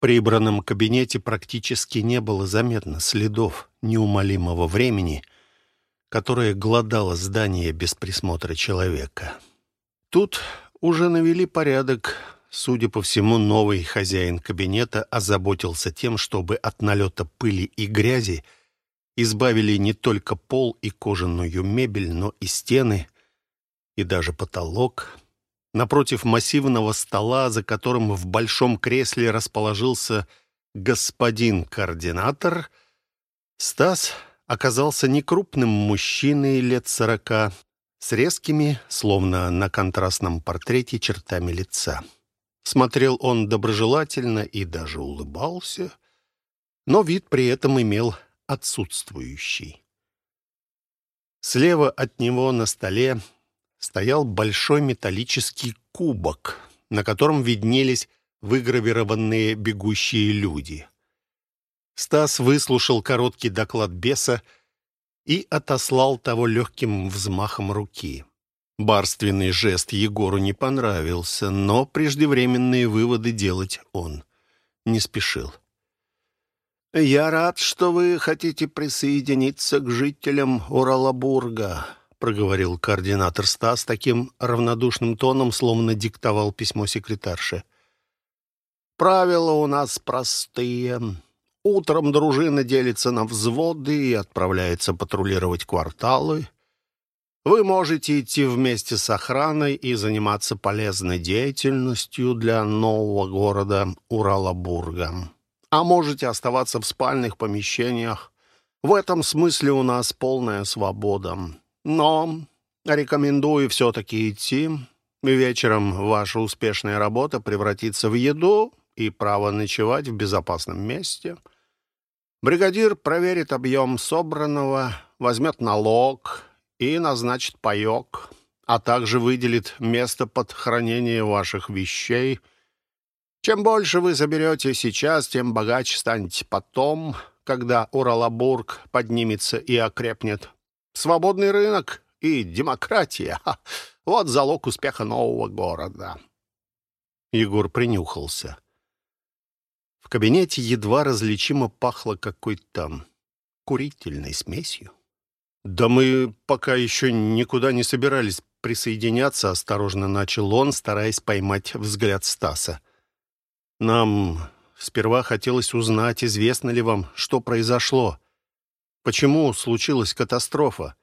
прибранном кабинете практически не было заметно следов неумолимого времени, которое глодало здание без присмотра человека. Тут уже навели порядок. Судя по всему, новый хозяин кабинета озаботился тем, чтобы от налета пыли и грязи избавили не только пол и кожаную мебель, но и стены, и даже потолок — Напротив массивного стола, за которым в большом кресле расположился господин координатор, Стас оказался некрупным мужчиной лет сорока, с резкими, словно на контрастном портрете, чертами лица. Смотрел он доброжелательно и даже улыбался, но вид при этом имел отсутствующий. Слева от него на столе стоял большой металлический кубок, на котором виднелись выгравированные бегущие люди. Стас выслушал короткий доклад беса и отослал того легким взмахом руки. Барственный жест Егору не понравился, но преждевременные выводы делать он не спешил. «Я рад, что вы хотите присоединиться к жителям Уралабурга», — проговорил координатор Стас таким равнодушным тоном, словно диктовал письмо секретарше. «Правила у нас простые. Утром дружина делится на взводы и отправляется патрулировать кварталы. Вы можете идти вместе с охраной и заниматься полезной деятельностью для нового города Уралабурга. А можете оставаться в спальных помещениях. В этом смысле у нас полная свобода». Но рекомендую все-таки идти. Вечером ваша успешная работа превратится в еду и право ночевать в безопасном месте. Бригадир проверит объем собранного, возьмет налог и назначит паек, а также выделит место под хранение ваших вещей. Чем больше вы заберете сейчас, тем богаче станете потом, когда Уралабург поднимется и окрепнет. Свободный рынок и демократия — вот залог успеха нового города. Егор принюхался. В кабинете едва различимо пахло какой-то курительной смесью. «Да мы пока еще никуда не собирались присоединяться», — осторожно начал он, стараясь поймать взгляд Стаса. «Нам сперва хотелось узнать, известно ли вам, что произошло. Почему случилась катастрофа?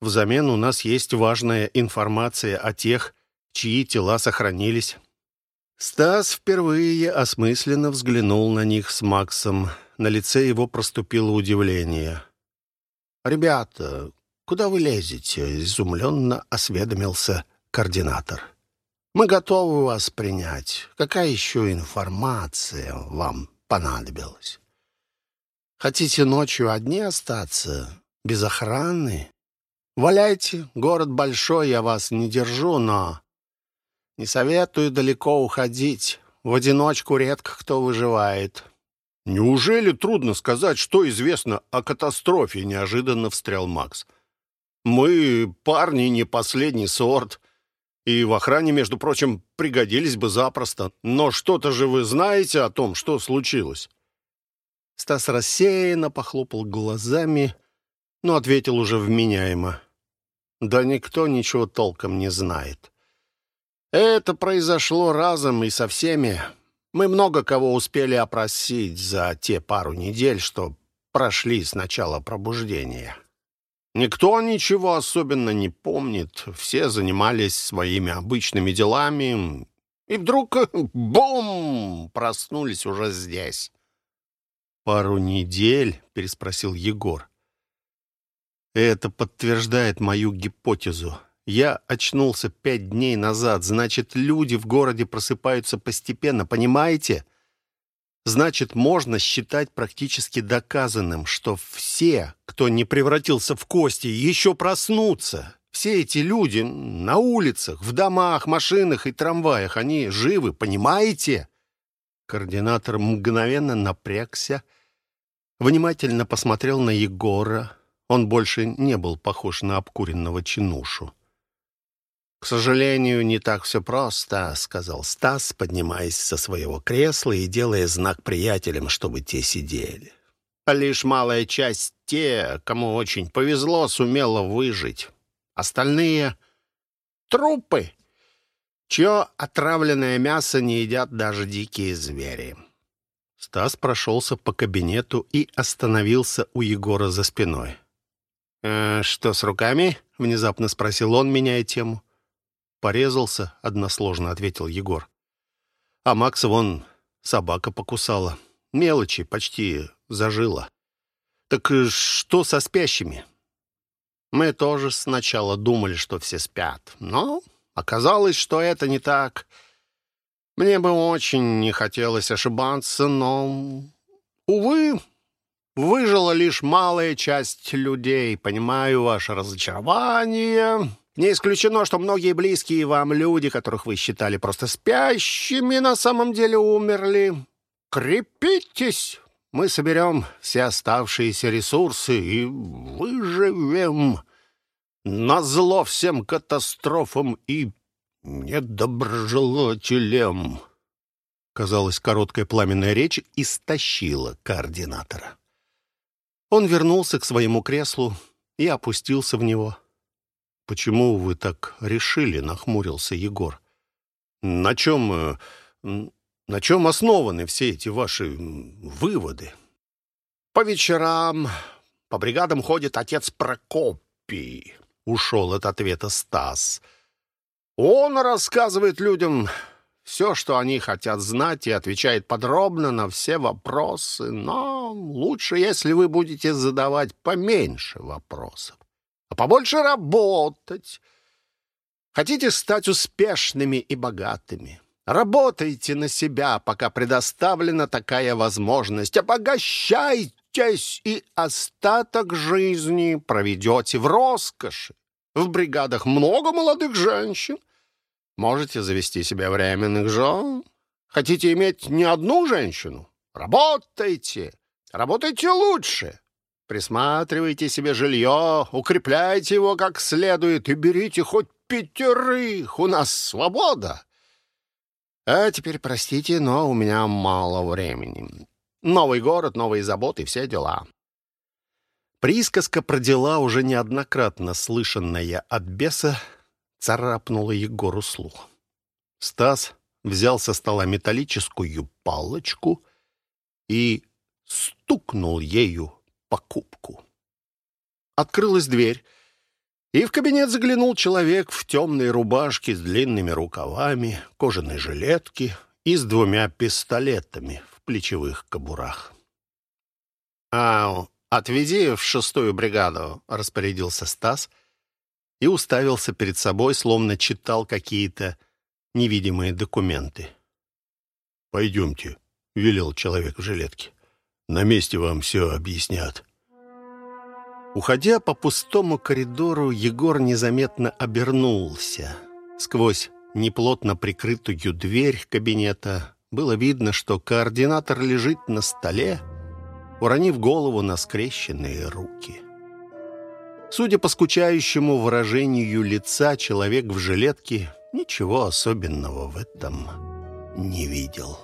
Взамен у нас есть важная информация о тех, чьи тела сохранились. Стас впервые осмысленно взглянул на них с Максом. На лице его проступило удивление. «Ребята, куда вы лезете?» — изумленно осведомился координатор. «Мы готовы вас принять. Какая еще информация вам понадобилась?» Хотите ночью одни остаться, без охраны? Валяйте, город большой, я вас не держу, но... Не советую далеко уходить. В одиночку редко кто выживает. Неужели трудно сказать, что известно о катастрофе, неожиданно встрял Макс. Мы парни не последний сорт. И в охране, между прочим, пригодились бы запросто. Но что-то же вы знаете о том, что случилось? Стас рассеянно похлопал глазами, но ответил уже вменяемо. «Да никто ничего толком не знает. Это произошло разом и со всеми. Мы много кого успели опросить за те пару недель, что прошли с начала пробуждения. Никто ничего особенно не помнит, все занимались своими обычными делами, и вдруг — бум! — проснулись уже здесь. «Пару недель?» — переспросил Егор. «Это подтверждает мою гипотезу. Я очнулся пять дней назад. Значит, люди в городе просыпаются постепенно, понимаете? Значит, можно считать практически доказанным, что все, кто не превратился в кости, еще проснутся. Все эти люди на улицах, в домах, машинах и трамваях, они живы, понимаете?» Координатор мгновенно напрягся, внимательно посмотрел на Егора. Он больше не был похож на обкуренного чинушу. «К сожалению, не так все просто», — сказал Стас, поднимаясь со своего кресла и делая знак приятелям, чтобы те сидели. «Лишь малая часть те, кому очень повезло, сумела выжить. Остальные — трупы, чье отравленное мясо не едят даже дикие звери». Стас прошелся по кабинету и остановился у Егора за спиной. «Э, «Что с руками?» — внезапно спросил он, меняя тему. «Порезался», — односложно ответил Егор. «А Макса вон собака покусала. Мелочи, почти зажила. Так э, что со спящими?» Мы тоже сначала думали, что все спят, но оказалось, что это не так. Мне бы очень не хотелось ошибаться, но, увы, выжила лишь малая часть людей. Понимаю ваше разочарование, не исключено, что многие близкие вам люди, которых вы считали просто спящими, на самом деле умерли. Крепитесь! Мы соберем все оставшиеся ресурсы и выживем. Назло всем катастрофам и недоброжелателям. Казалось, короткая пламенная речь истощила координатора. Он вернулся к своему креслу и опустился в него. «Почему вы так решили?» — нахмурился Егор. «На чем... Э, на чем основаны все эти ваши выводы?» «По вечерам по бригадам ходит отец Прокопий», — ушел от ответа Стас. «Он рассказывает людям все, что они хотят знать, и отвечает подробно на все вопросы, но лучше, если вы будете задавать поменьше вопросов а побольше работать. Хотите стать успешными и богатыми? Работайте на себя, пока предоставлена такая возможность. Обогащайтесь и остаток жизни проведете в роскоши. В бригадах много молодых женщин. Можете завести себе временных жен. Хотите иметь не одну женщину? Работайте. Работайте лучше. Присматривайте себе жилье, укрепляйте его как следует и берите хоть пятерых. У нас свобода. А теперь простите, но у меня мало времени. Новый город, новые заботы, все дела. Присказка про дела, уже неоднократно слышанная от беса, царапнула Егору слух. Стас взял со стола металлическую палочку и стукнул ею покупку. Открылась дверь, и в кабинет заглянул человек в темной рубашке с длинными рукавами, кожаной жилетке и с двумя пистолетами в плечевых кобурах. «А, отведи в шестую бригаду», — распорядился Стас и уставился перед собой, словно читал какие-то невидимые документы. «Пойдемте», — велел человек в жилетке. На месте вам все объяснят». Уходя по пустому коридору, Егор незаметно обернулся. Сквозь неплотно прикрытую дверь кабинета было видно, что координатор лежит на столе, уронив голову на скрещенные руки. Судя по скучающему выражению лица, человек в жилетке ничего особенного в этом не видел.